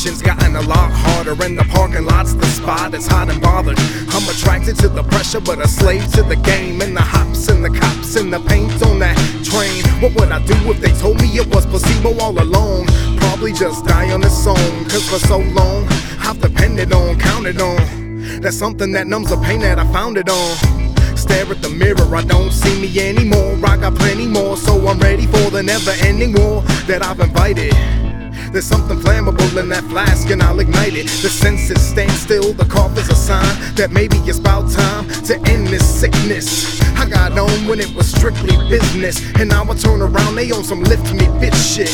Gotten a lot harder, and the parking lot's the spot that's hot and bothered. I'm attracted to the pressure, but a slave to the game, and the hops and the cops and the paint on that train. What would I do if they told me it was placebo all along? Probably just die on this song, cause for so long I've depended on, counted on. That's something that numbs the pain that I found it on. Stare at the mirror, I don't see me anymore. I got plenty more, so I'm ready for the never ending war that I've invited. There's something flammable in that flask, and I'll ignite it. The senses stand still, the cough is a sign that maybe it's about time to end this sickness. I got on when it was strictly business, and now I turn around, they on some lift me bitch shit.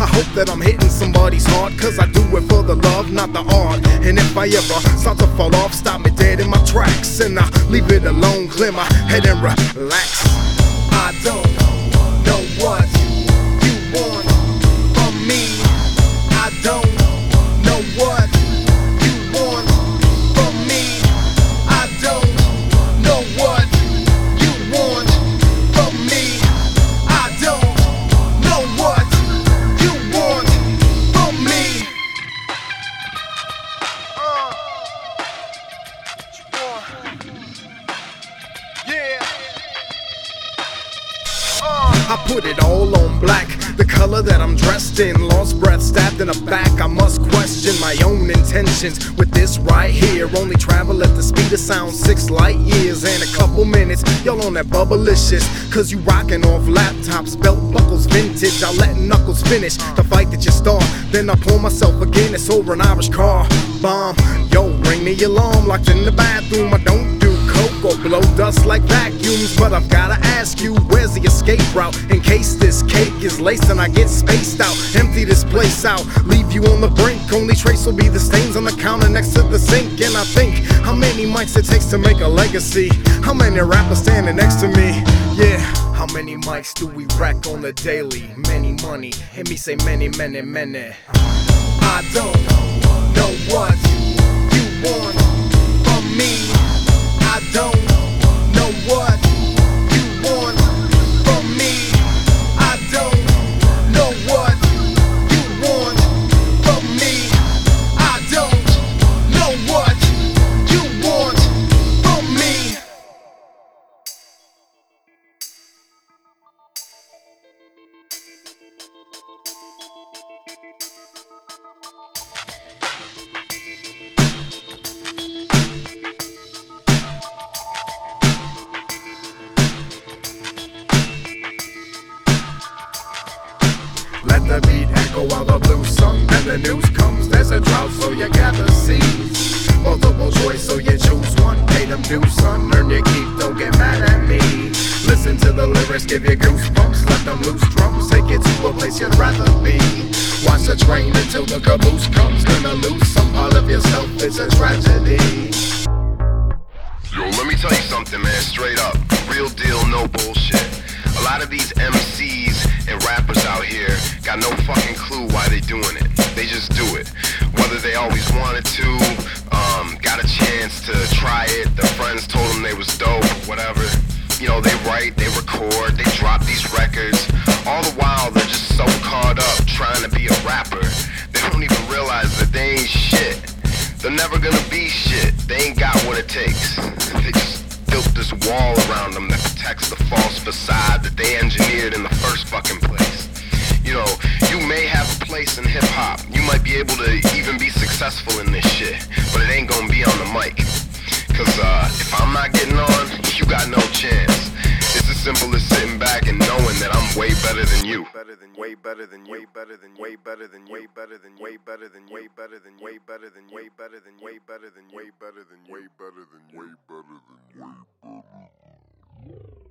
I hope that I'm hitting somebody's heart, cause I do it for the love, not the art. And if I ever start to fall off, stop me dead in my tracks, and I leave it alone, clear my head and relax. I put it all on black, the color that I'm dressed in. Lost breath, stabbed in the back. I must question my own intentions with this right here. Only travel at the speed of sound, six light years and a couple minutes. Y'all on that bubblicious, cause you rocking off laptops, belt buckles, vintage. I let knuckles finish the fight that you start. Then I pull myself again, it's over an Irish car. Bomb, yo, ring the alarm, locked in the bathroom. I don't do coke or blow dust like vacuums. But I've gotta ask you, where's the escape route? In case this cake is laced and I get spaced out. Empty this place out, leave you on the brink. Only trace will be the stains on the counter next to the sink. And I think, how many mics it takes to make a legacy? How many rappers standing next to me? Yeah. How many mics do we wreck on the daily? Many money, hear me say many, many, many. I don't know what you want from me. Don't know what echo while the blues sung and the news comes. There's a drought, so you gather seeds. Multiple choice, so you choose one. Pay them dues, son. Earn your keep, don't get mad at me. Listen to the lyrics, give you goosebumps. Let them loose drums, take it to a place you'd rather be. Watch the train until the caboose comes. Gonna lose some part of yourself, it's a tragedy. Yo, let me tell you something, man, straight up. Real deal, no bullshit. A lot of these MCs and rappers out here got no fucking clue why they doing it. They just do it. Whether they always wanted to, um, got a chance to try it, their friends told them they was dope, whatever. You know, they write, they record, they drop these records. All the while, they're just so caught up trying to be a rapper. They don't even realize that they ain't shit. They're never gonna be shit. They ain't got what it takes. They just built this wall around them that protects the false facade that they engineered in the first fucking place. You know, you may have a place in hip hop. You might be able to even be successful in this shit, but it ain't gonna be on the mic. Cause uh, if I'm not getting on, you got no chance. It's as simple as sitting back and knowing that I'm way better than you. better than way better than way better than way better than way better than way better than way better than way better than way better than way better than way better than way better than way better than way better you.